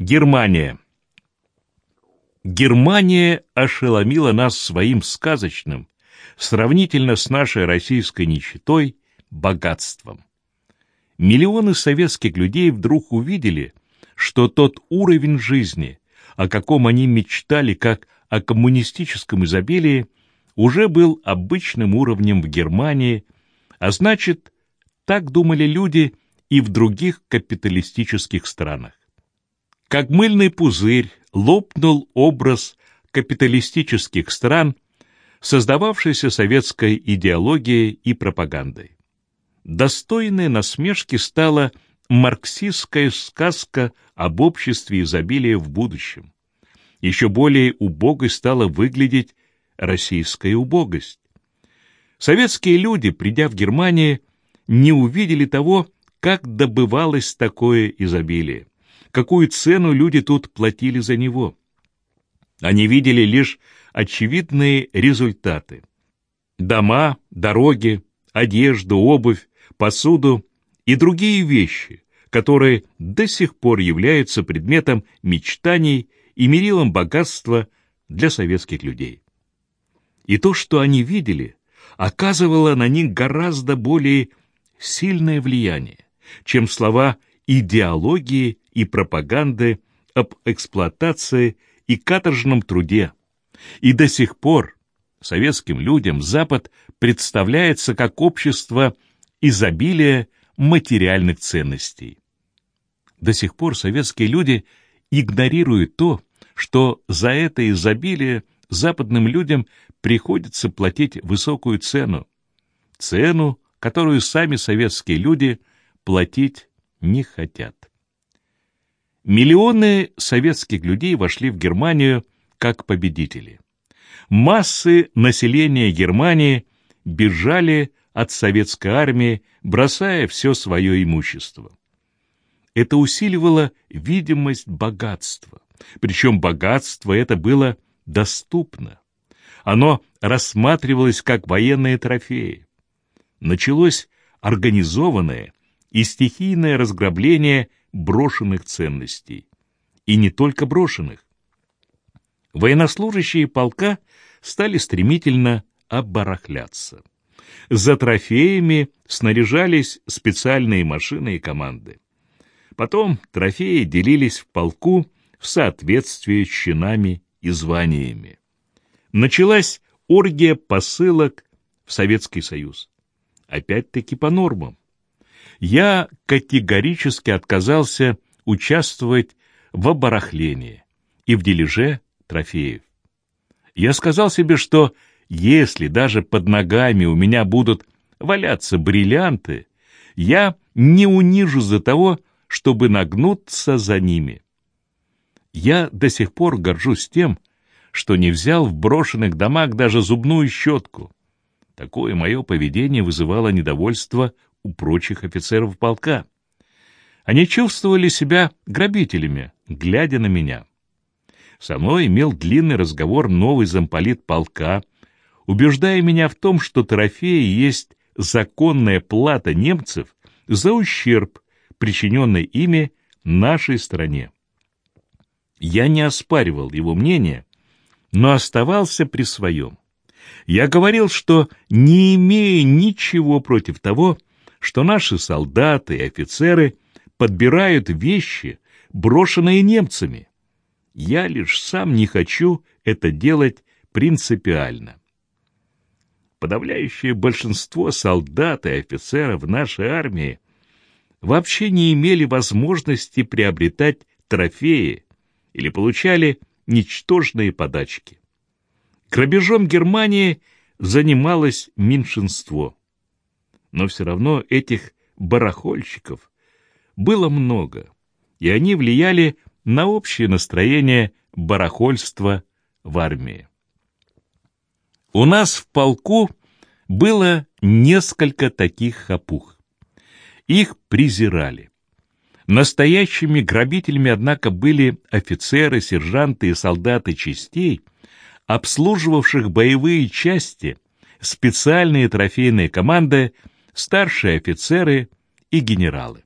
Германия. Германия ошеломила нас своим сказочным, сравнительно с нашей российской нищетой, богатством. Миллионы советских людей вдруг увидели, что тот уровень жизни, о каком они мечтали как о коммунистическом изобилии, уже был обычным уровнем в Германии, а значит, так думали люди и в других капиталистических странах. Как мыльный пузырь лопнул образ капиталистических стран, создававшийся советской идеологией и пропагандой. Достойной насмешки стала марксистская сказка об обществе изобилия в будущем. Еще более убогой стала выглядеть российская убогость. Советские люди, придя в Германию, не увидели того, как добывалось такое изобилие какую цену люди тут платили за него. Они видели лишь очевидные результаты. Дома, дороги, одежду, обувь, посуду и другие вещи, которые до сих пор являются предметом мечтаний и мерилом богатства для советских людей. И то, что они видели, оказывало на них гораздо более сильное влияние, чем слова идеологии и пропаганды об эксплуатации и каторжном труде. И до сих пор советским людям Запад представляется как общество изобилия материальных ценностей. До сих пор советские люди игнорируют то, что за это изобилие западным людям приходится платить высокую цену. Цену, которую сами советские люди платить не хотят. Миллионы советских людей вошли в Германию как победители. Массы населения Германии бежали от советской армии, бросая все свое имущество. Это усиливало видимость богатства. Причем богатство это было доступно. Оно рассматривалось как военные трофеи. Началось организованное и стихийное разграбление брошенных ценностей. И не только брошенных. Военнослужащие полка стали стремительно оббарахляться. За трофеями снаряжались специальные машины и команды. Потом трофеи делились в полку в соответствии с чинами и званиями. Началась оргия посылок в Советский Союз. Опять-таки по нормам я категорически отказался участвовать в оборахлении и в дележе трофеев. Я сказал себе, что если даже под ногами у меня будут валяться бриллианты, я не унижу за того, чтобы нагнуться за ними. Я до сих пор горжусь тем, что не взял в брошенных домах даже зубную щетку. Такое мое поведение вызывало недовольство у прочих офицеров полка. Они чувствовали себя грабителями, глядя на меня. Со мной имел длинный разговор новый замполит полка, убеждая меня в том, что трофеи есть законная плата немцев за ущерб, причиненный ими нашей стране. Я не оспаривал его мнение, но оставался при своем. Я говорил, что не имею ничего против того, что наши солдаты и офицеры подбирают вещи, брошенные немцами. Я лишь сам не хочу это делать принципиально. Подавляющее большинство солдат и офицеров нашей армии вообще не имели возможности приобретать трофеи или получали ничтожные подачки. Грабежом Германии занималось меньшинство но все равно этих барахольщиков было много, и они влияли на общее настроение барахольства в армии. У нас в полку было несколько таких хапух. Их презирали. Настоящими грабителями, однако, были офицеры, сержанты и солдаты частей, обслуживавших боевые части, специальные трофейные команды старшие офицеры и генералы.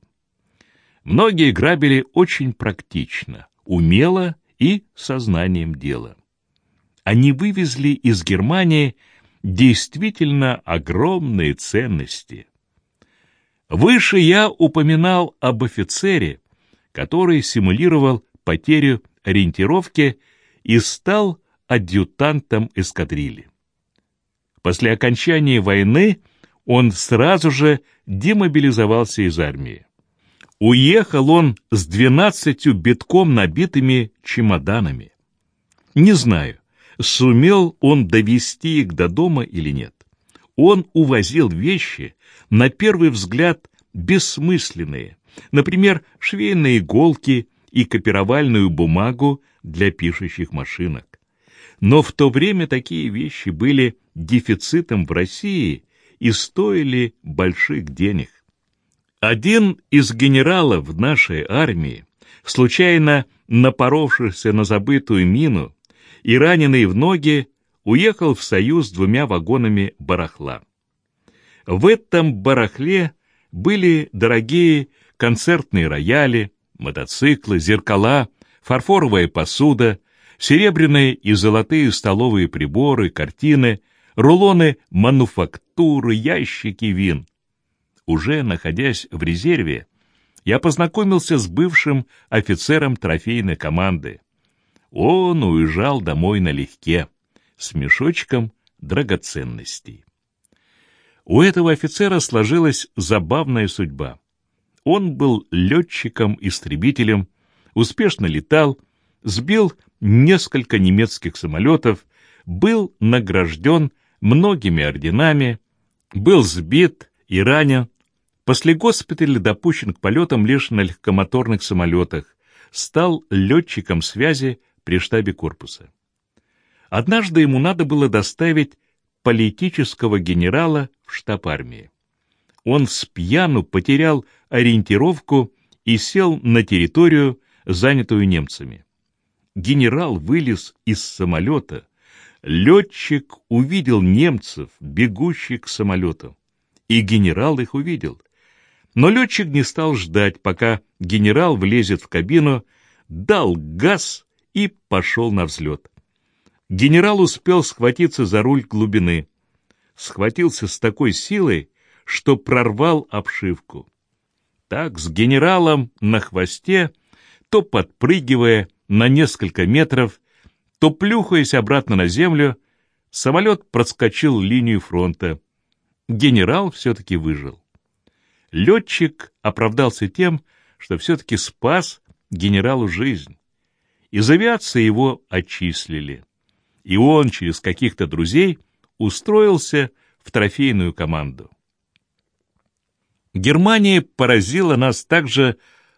Многие грабили очень практично, умело и сознанием дела. Они вывезли из Германии действительно огромные ценности. Выше я упоминал об офицере, который симулировал потерю ориентировки и стал адъютантом эскадрильи. После окончания войны он сразу же демобилизовался из армии. Уехал он с двенадцатью битком набитыми чемоданами. Не знаю, сумел он довести их до дома или нет. Он увозил вещи, на первый взгляд, бессмысленные, например, швейные иголки и копировальную бумагу для пишущих машинок. Но в то время такие вещи были дефицитом в России и стоили больших денег. Один из генералов нашей армии, случайно напоровшийся на забытую мину и раненый в ноги, уехал в Союз с двумя вагонами барахла. В этом барахле были дорогие концертные рояли, мотоциклы, зеркала, фарфоровая посуда, серебряные и золотые столовые приборы, картины, рулоны мануфактуры, ящики вин. Уже находясь в резерве, я познакомился с бывшим офицером трофейной команды. Он уезжал домой налегке, с мешочком драгоценностей. У этого офицера сложилась забавная судьба. Он был летчиком-истребителем, успешно летал, сбил несколько немецких самолетов, был награжден многими орденами, был сбит и ранен, после госпиталя допущен к полетам лишь на легкомоторных самолетах, стал летчиком связи при штабе корпуса. Однажды ему надо было доставить политического генерала в штаб армии. Он с пьяну потерял ориентировку и сел на территорию, занятую немцами. Генерал вылез из самолета, Летчик увидел немцев, бегущих к самолету. И генерал их увидел. Но летчик не стал ждать, пока генерал влезет в кабину, дал газ и пошел на взлет. Генерал успел схватиться за руль глубины. Схватился с такой силой, что прорвал обшивку. Так, с генералом на хвосте, то подпрыгивая на несколько метров, то, плюхаясь обратно на землю, самолет проскочил линию фронта. Генерал все-таки выжил. Летчик оправдался тем, что все-таки спас генералу жизнь. Из авиации его отчислили, и он через каких-то друзей устроился в трофейную команду. Германия поразила нас также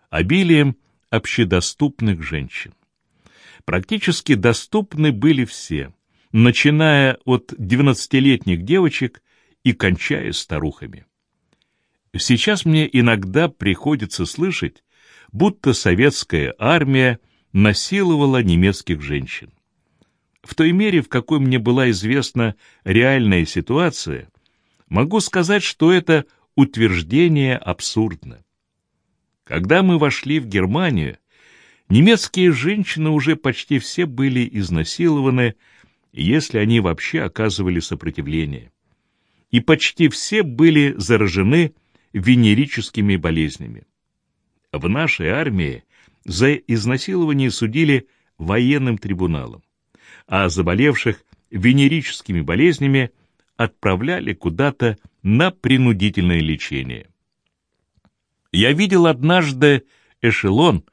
обилием общедоступных женщин практически доступны были все, начиная от 12-летних девочек и кончая старухами. Сейчас мне иногда приходится слышать, будто советская армия насиловала немецких женщин. В той мере, в какой мне была известна реальная ситуация, могу сказать, что это утверждение абсурдно. Когда мы вошли в Германию, Немецкие женщины уже почти все были изнасилованы, если они вообще оказывали сопротивление. И почти все были заражены венерическими болезнями. В нашей армии за изнасилование судили военным трибуналом, а заболевших венерическими болезнями отправляли куда-то на принудительное лечение. Я видел однажды эшелон,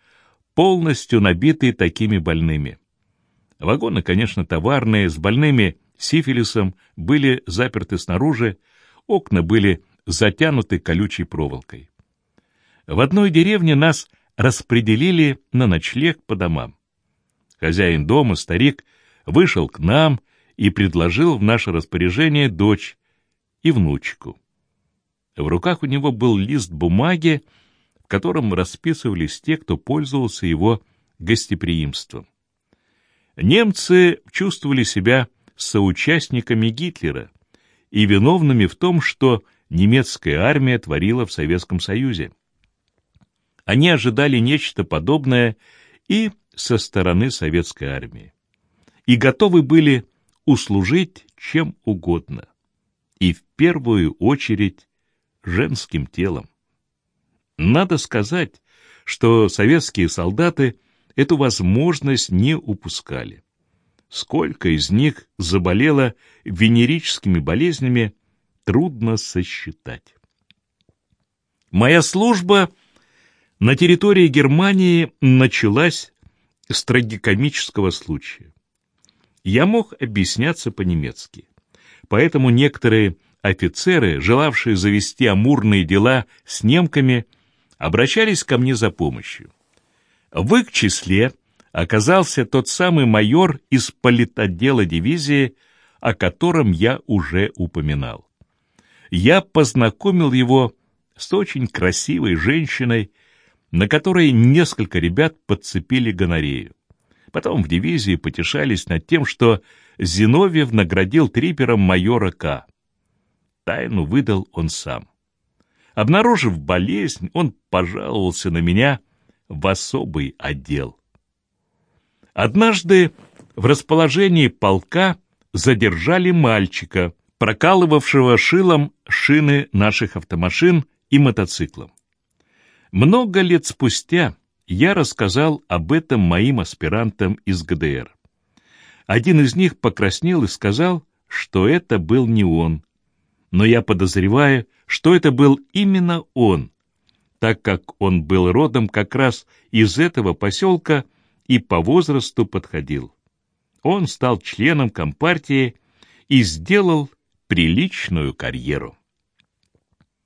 полностью набитый такими больными. Вагоны, конечно, товарные, с больными сифилисом, были заперты снаружи, окна были затянуты колючей проволокой. В одной деревне нас распределили на ночлег по домам. Хозяин дома, старик, вышел к нам и предложил в наше распоряжение дочь и внучку. В руках у него был лист бумаги, в котором расписывались те, кто пользовался его гостеприимством. Немцы чувствовали себя соучастниками Гитлера и виновными в том, что немецкая армия творила в Советском Союзе. Они ожидали нечто подобное и со стороны советской армии и готовы были услужить чем угодно, и в первую очередь женским телом. Надо сказать, что советские солдаты эту возможность не упускали. Сколько из них заболело венерическими болезнями, трудно сосчитать. Моя служба на территории Германии началась с трагикомического случая. Я мог объясняться по-немецки, поэтому некоторые офицеры, желавшие завести амурные дела с немками, обращались ко мне за помощью. В их числе оказался тот самый майор из политотдела дивизии, о котором я уже упоминал. Я познакомил его с очень красивой женщиной, на которой несколько ребят подцепили гонорею. Потом в дивизии потешались над тем, что Зиновьев наградил трипером майора К. Тайну выдал он сам. Обнаружив болезнь, он пожаловался на меня в особый отдел. Однажды в расположении полка задержали мальчика, прокалывавшего шилом шины наших автомашин и мотоциклов. Много лет спустя я рассказал об этом моим аспирантам из ГДР. Один из них покраснел и сказал, что это был не он. Но я подозреваю, что это был именно он, так как он был родом как раз из этого поселка и по возрасту подходил. Он стал членом Компартии и сделал приличную карьеру.